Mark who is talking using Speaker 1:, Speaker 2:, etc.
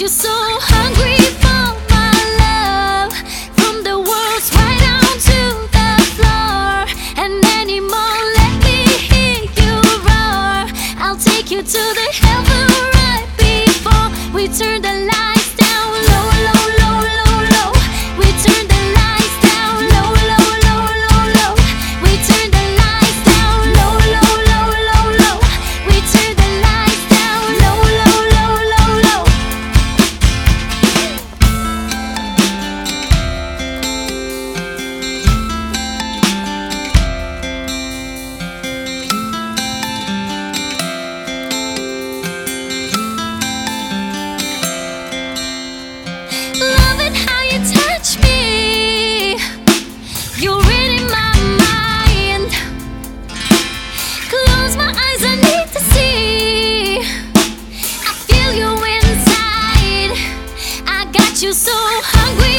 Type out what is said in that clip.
Speaker 1: you so hungry for my love. From the walls right down to the floor. And anymore, let me hear you roar. I'll take you to the heaven. hungry.